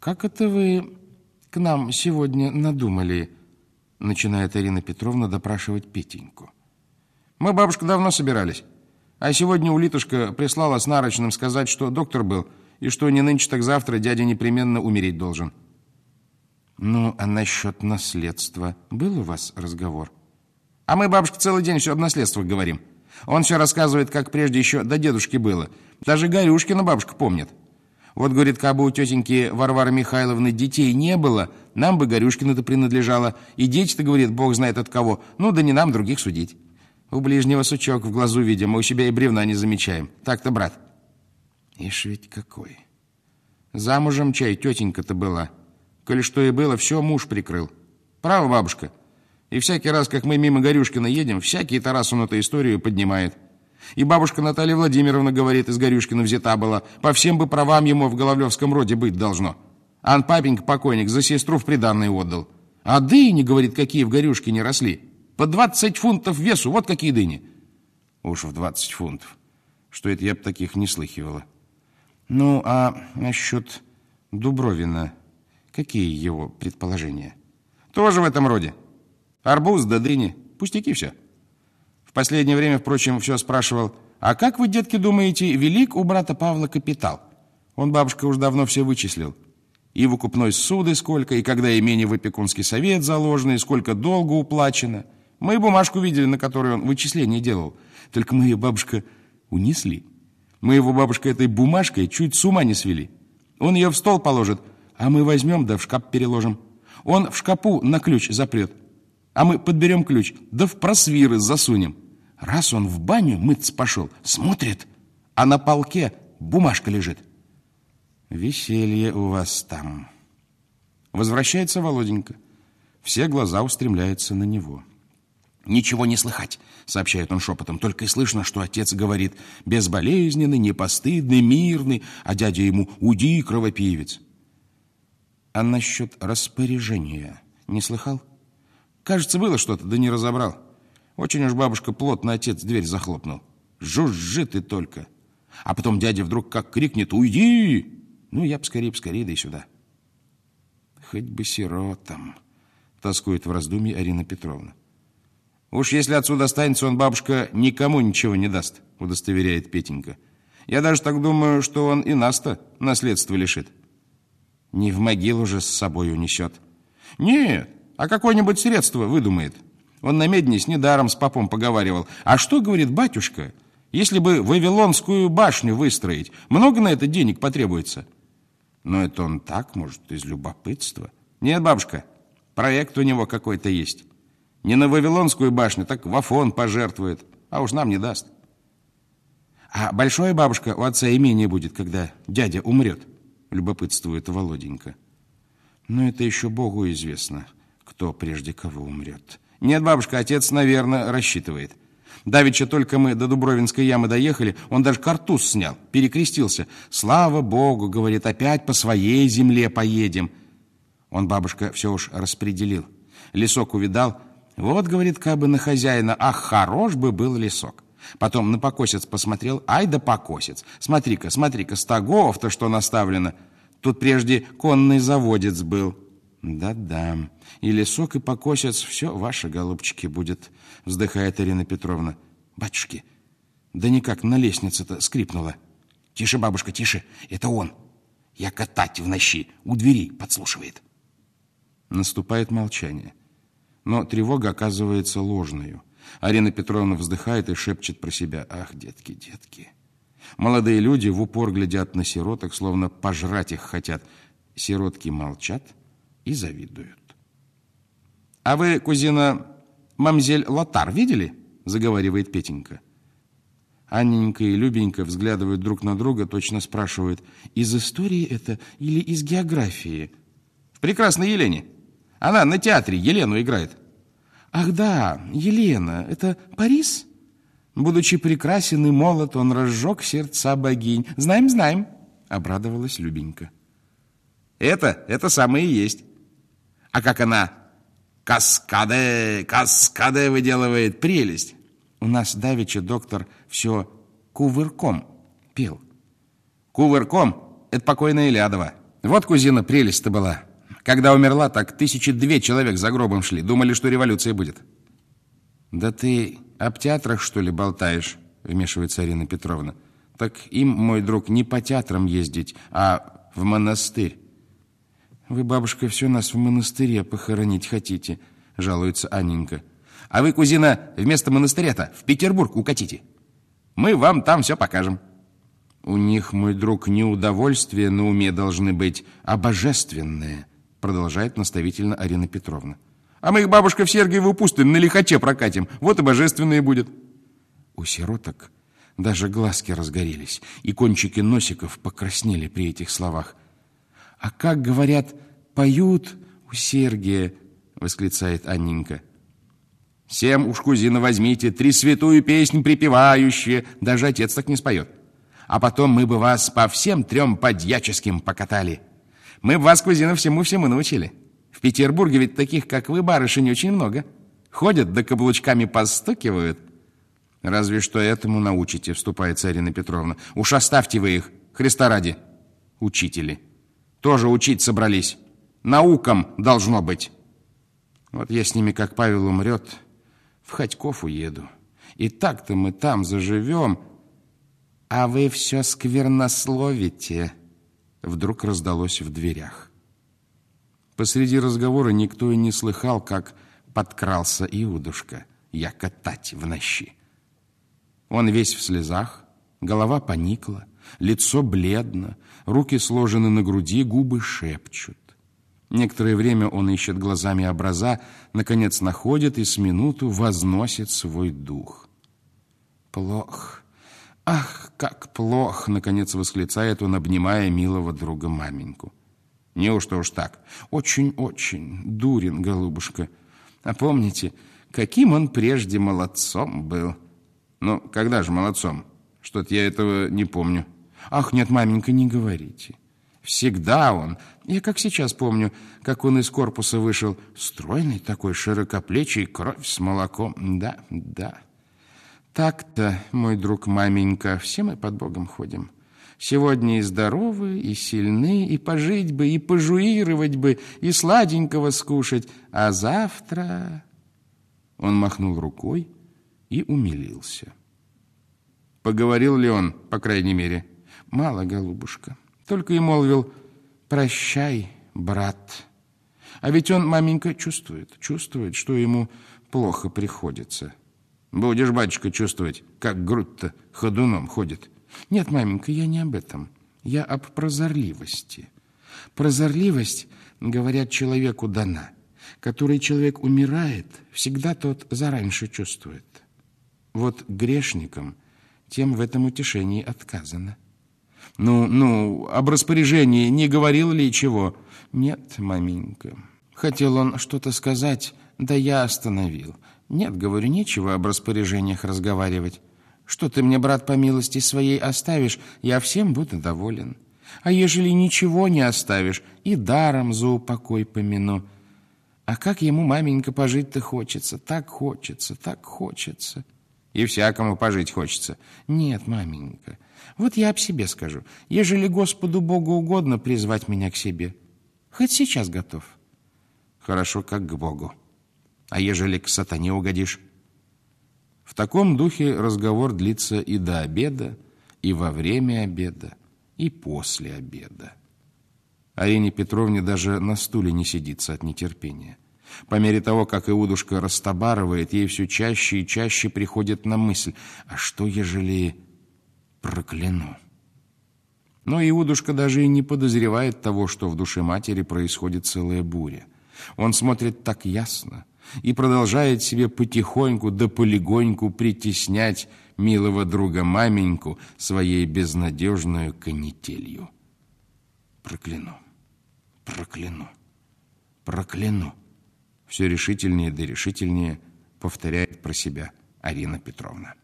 Как это вы к нам сегодня надумали? Начинает Арина Петровна допрашивать Петеньку. Мы, бабушка, давно собирались. А сегодня улитушка прислала с нарочным сказать, что доктор был, и что не нынче, так завтра дядя непременно умереть должен. Ну, а насчет наследства был у вас разговор? А мы, бабушка, целый день все об наследствах говорим. Он все рассказывает, как прежде еще до дедушки было. Даже Горюшкина бабушка помнит. Вот, говорит, как бы у тетеньки Варвары Михайловны детей не было, нам бы Горюшкина-то принадлежало. И дети-то, говорит, бог знает от кого. Ну, да не нам других судить. У ближнего сучок в глазу видим, у себя и бревна не замечаем. Так-то, брат. Ишь ведь какой. Замужем чай тетенька-то была. Коли что и было, все муж прикрыл. Право, бабушка? И всякий раз, как мы мимо Горюшкина едем, всякий Тарас он эту историю поднимает. И бабушка Наталья Владимировна говорит, из Горюшкина взята была. По всем бы правам ему в Головлевском роде быть должно. Ан папенька покойник за сестру в приданное отдал. А дыни, говорит, какие в Горюшкине росли. По 20 фунтов весу, вот какие дыни. Уж в 20 фунтов. Что это я бы таких не слыхивала. Ну, а насчет Дубровина, какие его предположения? Тоже в этом роде. Арбуз да дыни. Пустяки все. В последнее время, впрочем, все спрашивал, а как вы, детки, думаете, велик у брата Павла капитал? Он, бабушка, уж давно все вычислил. И выкупной суды сколько, и когда имение в опекунский совет заложено, и сколько долга уплачено. Мы бумажку видели, на которой он вычисление делал. Только мы ее, бабушка, унесли. Мы его, бабушка, этой бумажкой чуть с ума не свели. Он ее в стол положит, а мы возьмем да в шкаф переложим. Он в шкапу на ключ запрет. А мы подберем ключ, да в просвиры засунем. Раз он в баню мыться пошел, смотрит, а на полке бумажка лежит. Веселье у вас там. Возвращается Володенька. Все глаза устремляются на него. «Ничего не слыхать», — сообщает он шепотом. «Только и слышно, что отец говорит, безболезненный, непостыдный, мирный, а дядя ему «уди, кровопивец». А насчет распоряжения не слыхал? Кажется, было что-то, да не разобрал. Очень уж бабушка плотно отец дверь захлопнул. Жужжит и только. А потом дядя вдруг как крикнет «Уйди!» Ну, я поскорее, поскорее, да и сюда. Хоть бы сиротам, тоскует в раздумье Арина Петровна. Уж если отсюда останется, он, бабушка, никому ничего не даст, удостоверяет Петенька. Я даже так думаю, что он и нас-то наследство лишит. Не в могилу же с собой унесет. Нет, а какое-нибудь средство выдумает. Он на медне с недаром с папом поговаривал. А что, говорит батюшка, если бы Вавилонскую башню выстроить, много на это денег потребуется? Но это он так, может, из любопытства. Нет, бабушка, проект у него какой-то есть. Не на Вавилонскую башню, так в Афон пожертвует, а уж нам не даст. А большое бабушка у отца имение будет, когда дядя умрет, любопытствует Володенька. Но это еще Богу известно кто прежде кого умрет. Нет, бабушка, отец, наверное, рассчитывает. Давеча только мы до Дубровинской ямы доехали, он даже картуз снял, перекрестился. Слава Богу, говорит, опять по своей земле поедем. Он, бабушка, все уж распределил. Лесок увидал. Вот, говорит, как бы на хозяина, ах, хорош бы был лесок. Потом на покосец посмотрел, ай да покосец. Смотри-ка, смотри-ка, стогов-то что наставлено. Тут прежде конный заводец был. Да-да, и лесок, и покосец, все ваши, голубчики, будет, вздыхает Ирина Петровна. Батюшки, да никак на лестнице-то скрипнула. Тише, бабушка, тише, это он. Я катать в ночи, у двери подслушивает. Наступает молчание. Но тревога оказывается ложной. Арина Петровна вздыхает и шепчет про себя. Ах, детки, детки. Молодые люди в упор глядят на сироток, словно пожрать их хотят. Сиротки молчат, и завидуют. «А вы, кузина, мамзель Лотар видели?» — заговаривает Петенька. Анненька и Любенька взглядывают друг на друга, точно спрашивают, из истории это или из географии? В «Прекрасной Елене». Она на театре Елену играет. Ах да, Елена, это Парис? Будучи прекрасен и молод, он разжег сердца богинь. Знаем, знаем, обрадовалась Любенька. Это, это самое и есть. А как она каскаде, каскаде выделывает прелесть. У нас давеча доктор все кувырком пел. Кувырком — это покойная Лядова. Вот, кузина, прелесть-то была. Когда умерла, так тысячи две человек за гробом шли. Думали, что революция будет. Да ты об театрах, что ли, болтаешь? Вмешивается Арина Петровна. Так им, мой друг, не по театрам ездить, а в монастырь. Вы, бабушка, все нас в монастыре похоронить хотите, жалуется Анненька. А вы, кузина, вместо монастыря-то в Петербург укатите. Мы вам там все покажем. У них, мой друг, не удовольствие на уме должны быть, а божественное, продолжает наставительно Арина Петровна. А мы их, бабушка, в Сергиеву пустыню на лихаче прокатим. Вот и божественное будет. У сироток даже глазки разгорелись, и кончики носиков покраснели при этих словах. «А как, говорят, поют у Сергия!» — восклицает Анненька. «Всем уж, кузина, возьмите, три святую песнь припевающие, даже отец так не споет. А потом мы бы вас по всем трем подьяческим покатали. Мы бы вас, кузина, всему-всему научили. В Петербурге ведь таких, как вы, барышень, очень много. Ходят, да каблучками постукивают». «Разве что этому научите», — вступает Царина Петровна. «Уж оставьте вы их, Христа ради, учители. Тоже учить собрались. Наукам должно быть». Вот я с ними, как Павел умрет, в Ходьков уеду. И так-то мы там заживем. А вы все сквернословите. Вдруг раздалось в дверях. Посреди разговора никто и не слыхал, как подкрался Иудушка, я катать в нощи. Он весь в слезах, голова поникла, лицо бледно, руки сложены на груди, губы шепчут. Некоторое время он ищет глазами образа, наконец находит и с минуту возносит свой дух. «Плох! Ах, как плох!» — наконец восклицает он, обнимая милого друга маменьку. «Неужто уж так? Очень-очень дурен, голубушка. А помните, каким он прежде молодцом был?» Ну, когда же молодцом? Что-то я этого не помню. Ах, нет, маменька, не говорите. Всегда он. Я как сейчас помню, как он из корпуса вышел. Стройный такой, широкоплечий, кровь с молоком. Да, да. Так-то, мой друг маменька, все мы под Богом ходим. Сегодня и здоровы, и сильны, и пожить бы, и пожуировать бы, и сладенького скушать. А завтра... Он махнул рукой, и умилился. Поговорил ли он, по крайней мере? Мало, голубушка. Только и молвил «Прощай, брат». А ведь он, маменька, чувствует, чувствует, что ему плохо приходится. Будешь, батюшка, чувствовать, как грудь-то ходуном ходит. Нет, маменька, я не об этом. Я об прозорливости. Прозорливость, говорят, человеку дана. Который человек умирает, всегда тот зараньше чувствует. Вот грешникам тем в этом утешении отказано. Ну, ну, об распоряжении не говорил ли чего? Нет, маменька. Хотел он что-то сказать, да я остановил. Нет, говорю, нечего об распоряжениях разговаривать. Что ты мне, брат, по милости своей оставишь, я всем буду доволен. А ежели ничего не оставишь, и даром за упокой помяну. А как ему, маменька, пожить-то хочется, так хочется, так хочется». И всякому пожить хочется. Нет, маменька, вот я об себе скажу. Ежели Господу Богу угодно призвать меня к себе, хоть сейчас готов. Хорошо, как к Богу. А ежели к сатане угодишь? В таком духе разговор длится и до обеда, и во время обеда, и после обеда. Арине Петровне даже на стуле не сидится от нетерпения. По мере того, как Иудушка растобарывает, ей все чаще и чаще приходит на мысль, а что, ежели прокляну? Но Иудушка даже и не подозревает того, что в душе матери происходит целая буря. Он смотрит так ясно и продолжает себе потихоньку да полегоньку притеснять милого друга маменьку своей безнадежной канителью. Прокляну, прокляну, прокляну все решительнее да решительнее повторяет про себя Арина Петровна.